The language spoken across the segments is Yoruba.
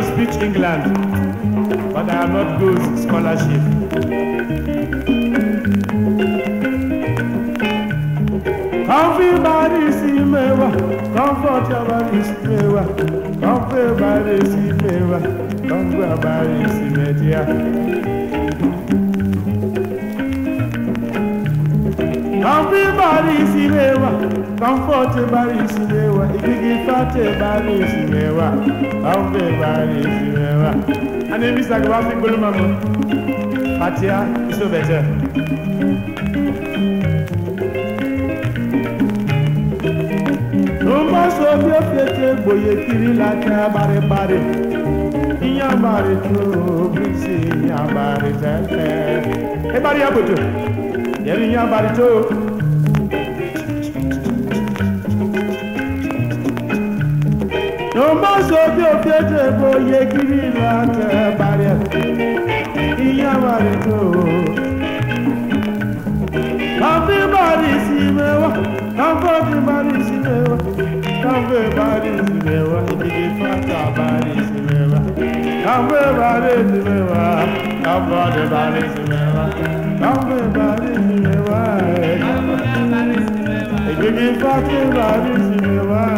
to speak England, but I am not good scholarship. Comfy body see me wa, comfort your body see me wa, comfy body see me wa, comfy body see me dear. Comfy body see me wa, comfort body see me wa, igigi fat body see me wa bari simewa ane misa ko wafi goluma mo patia better Nomba so bi ofete boye kiri la ta bare bare Iya bare to bisi iya bare tele E bare ya bojo Yeri iya bare to Omosobi ofete bo yegiri lake bare iya bare to. Kafe bari si mewa, kafe bari si mewa, kafe bari si mewa, ibi fata bari si mewa, kafe bari si mewa, kafe bari si mewa, kafe bari si mewa, ibi fata bari si mewa.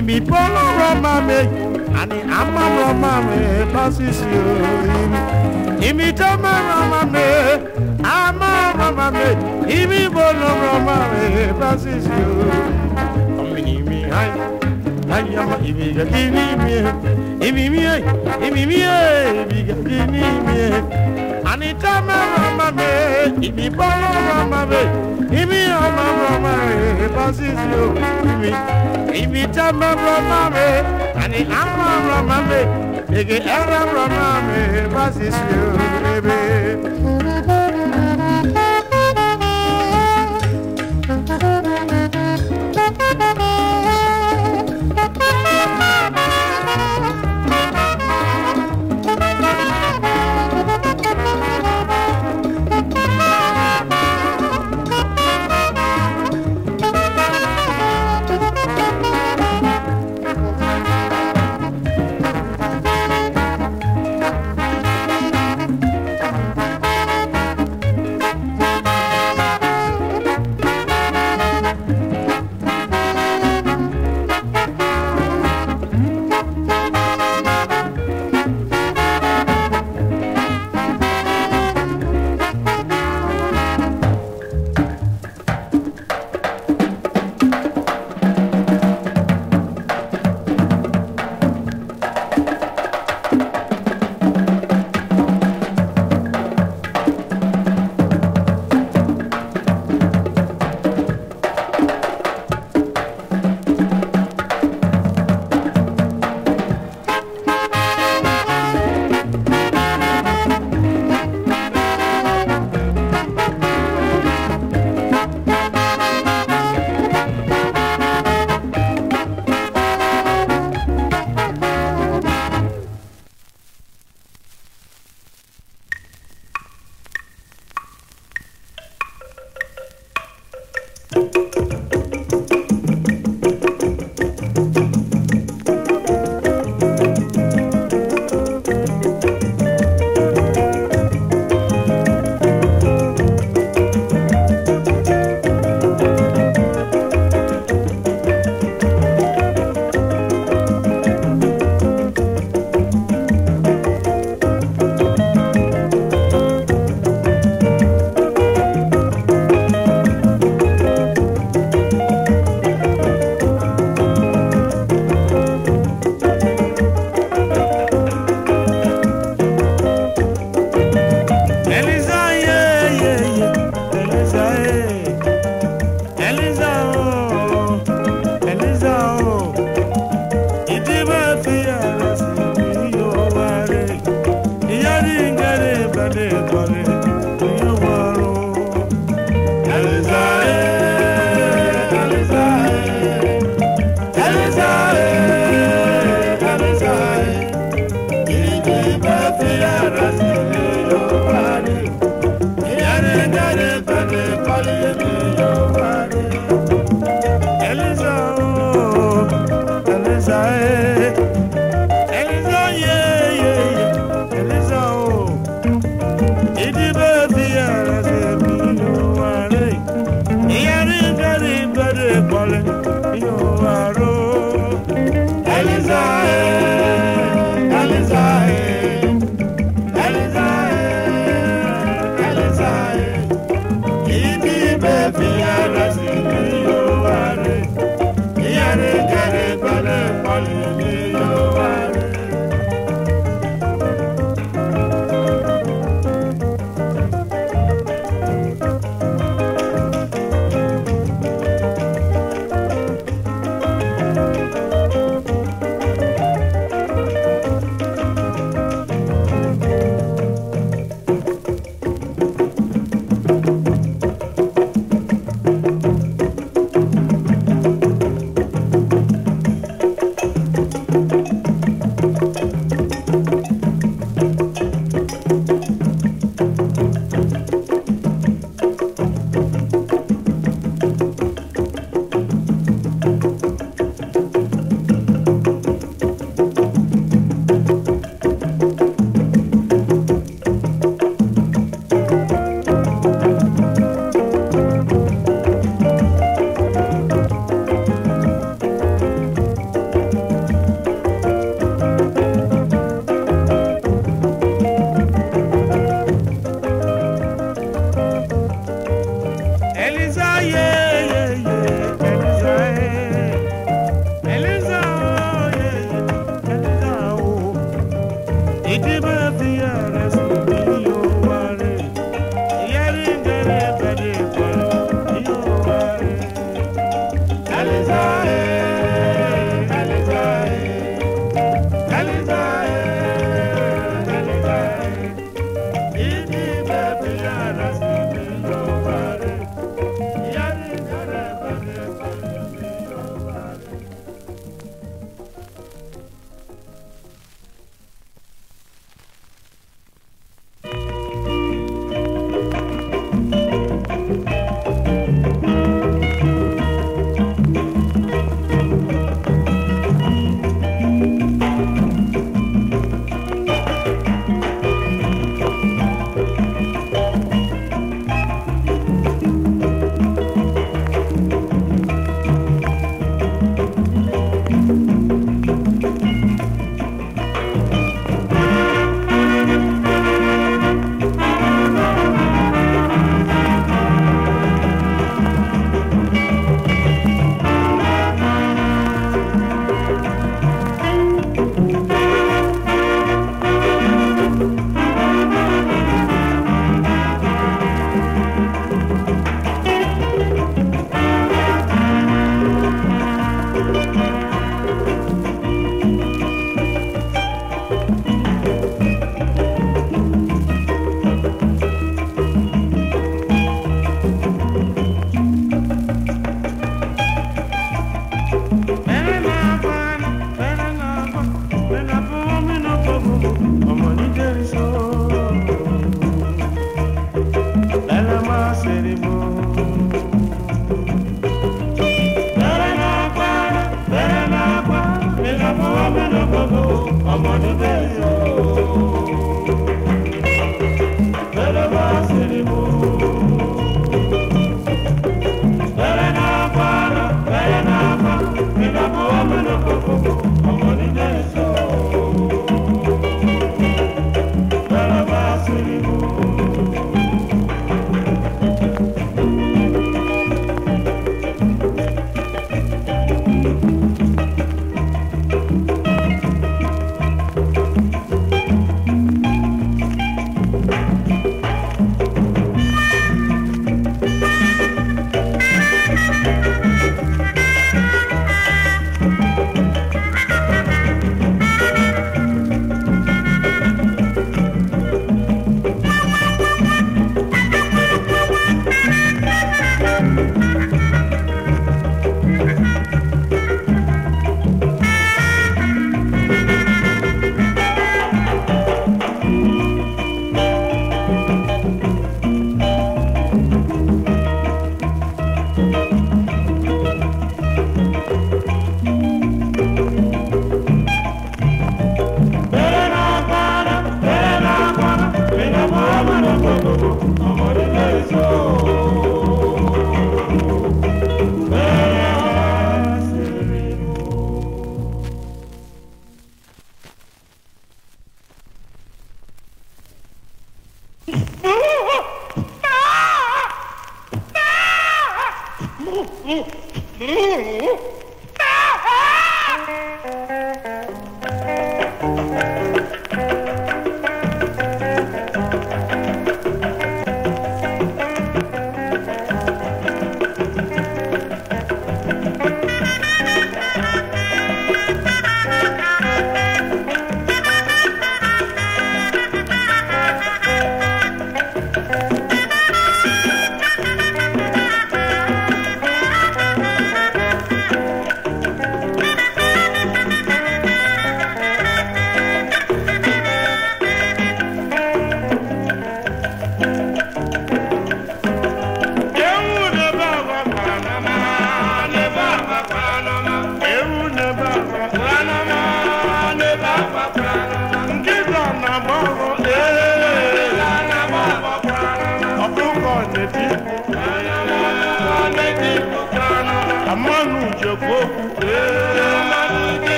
ibi bọ́lọ́rọ̀ máa mi àní àmàlọ́ máa mi lọ́sísì òyìn ibi tó mọ̀rọ̀ máa mi àmàlọ́ máa mi ibi bọ́lọ́rọ̀ máa mi lọ́sísì òyìn ọmọ mi ayé ayé ọmọ ìmì gàdí ní mi ìmì mi ayé ìmì mi ayé ìmì gàdí ní mi àní tó mọ̀rọ̀ máa mi ibi bọ́lọ́rọ̀ máa mi ibi ọmọ bọ̀mọ̀ rẹ̀ bọ́ sí sí òkú mi ibi tá mọ̀ bọ̀mọ̀ rẹ̀ àní àmọ̀ bọ̀mọ̀ rẹ̀ èké ẹ̀rọ bọ̀mọ̀ rẹ̀ bọ́ sí sí òkú mi.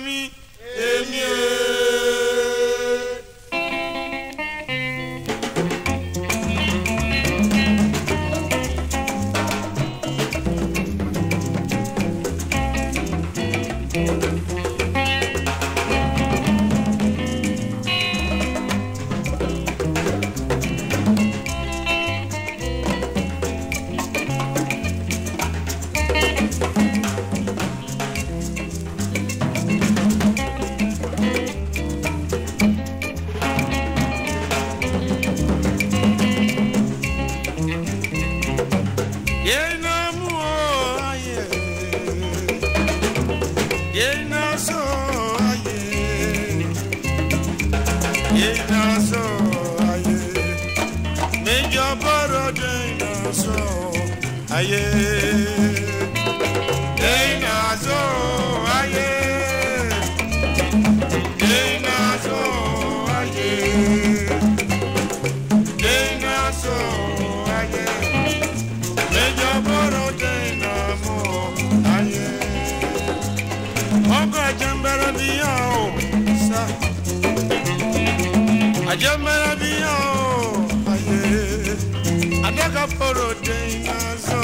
mean. ade na so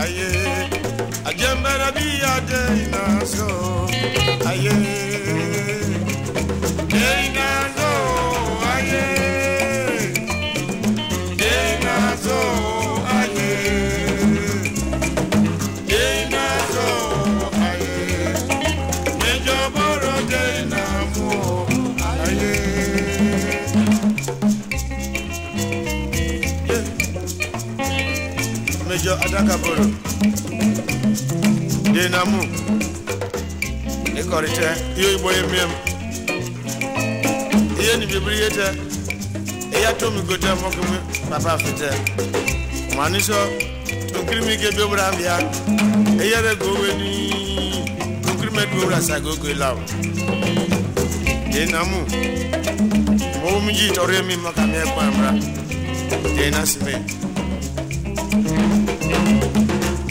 aye ajembara bi ade aye Sakaboro Denamu Ikorite Iyo Igbo Emiem Iyo Nibibiri Yete Iya Tomi Gote Mokumi Papa Fite Maniso Nkirimi Gebe Obra Abia Iya Regowe Ni Nkirimi Gebe Obra Sagogo Ilawo Denamu Mwomiji Tore Mi Makami Ekwa Amra Denasime Denasime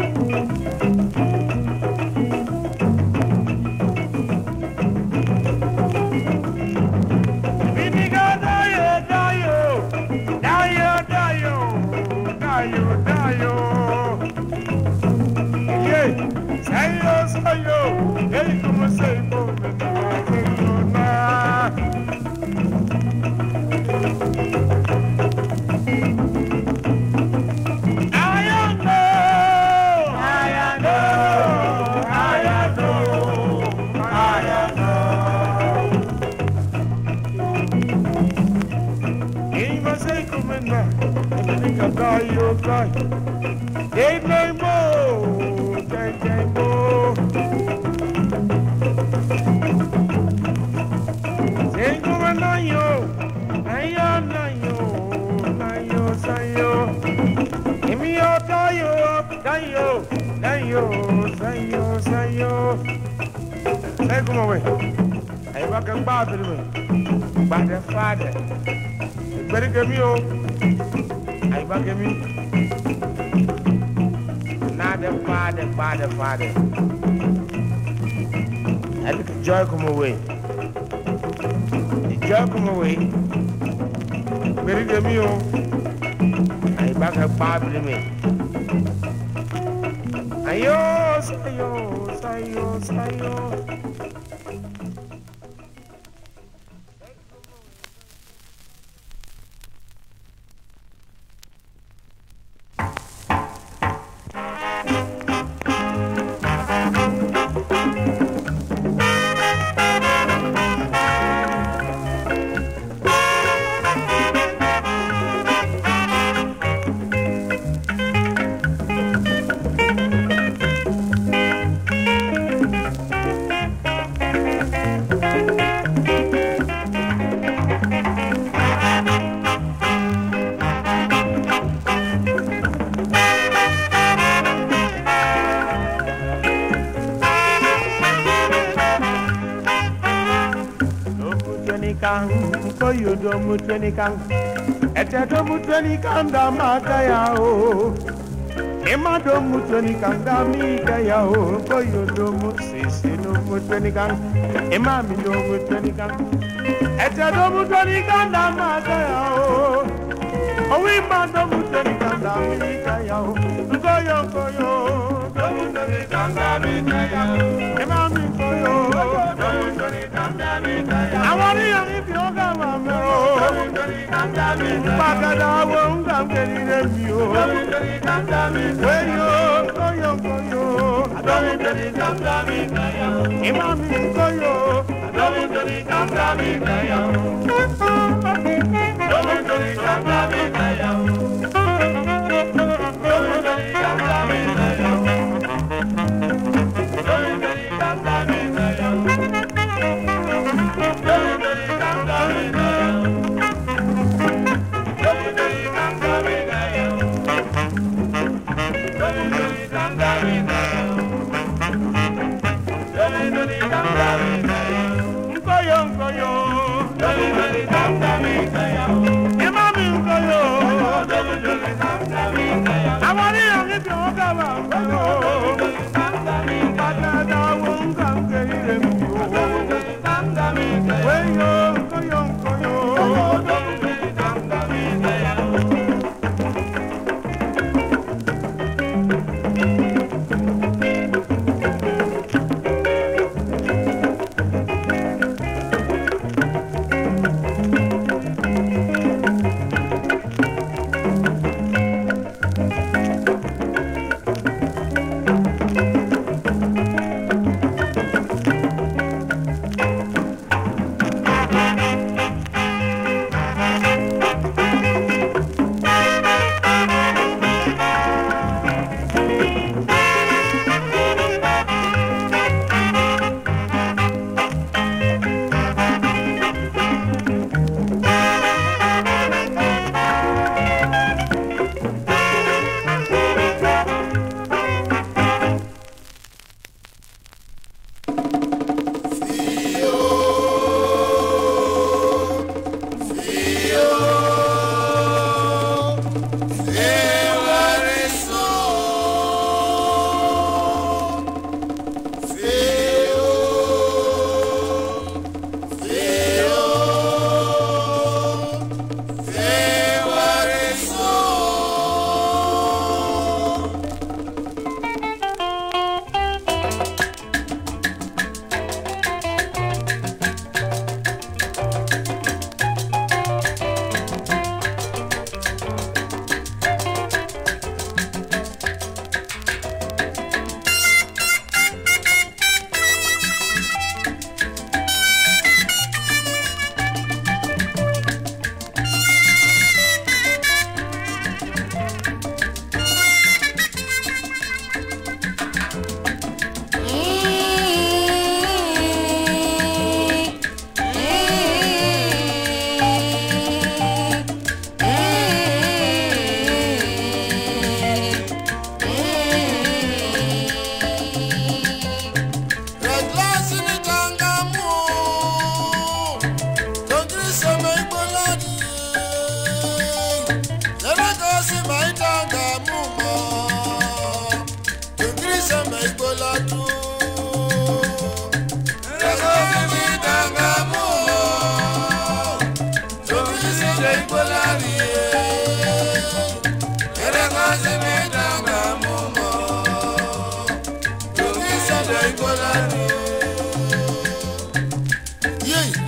Thank you. cry, you cry. Ain't no more, can't get more. Ain't going to yo, ain't yo, na yo, na yo, sa yo. Give me your die yo, die yo, die yo, sa yo, sa yo. Say come away. Hey, welcome back to the By the Father. Better give me your. barke mi naa def faa def faa def faa def I look joy come away the joy come away beri de mi o ay baka paabili mi ayo sayo sayo sayo etedo mutwe nika etedo mutwe nika nda mata ya o emado mutwe nika nda mika ya o koyo do musisi no mutwe nika mi do mutwe nika etedo mutwe nika nda mata ya o owi mado mutwe nika nda mika ya o koyo koyo do mutwe nika nda mika ya o emami koyo do mutwe nika nda mika ya o awari yangi Pagada won't come getting them you. When you go, you go, I to I to to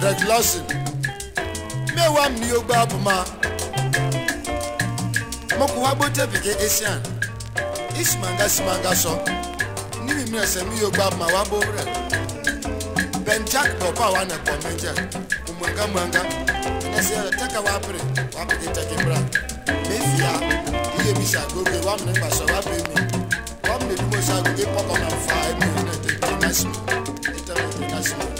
Red Lawson mmewa mmiri ogbe abụma mokụwa gbote bekee esian isimanga simanga sọ n'ime mmiri ese mmiri ogbe abụma wa bụ red bentak dọpa wa na kpọ menja umwanga mwanga ẹnẹsẹ yẹrẹ tẹka wa pere wa pere tẹki bra mefia iye mi sa goge wa mi nípa sọ wa pe mi wa mi nípa sọ agoge pọkọ na fa emu ẹnẹ tẹ tẹ na si mi tẹ tẹ na si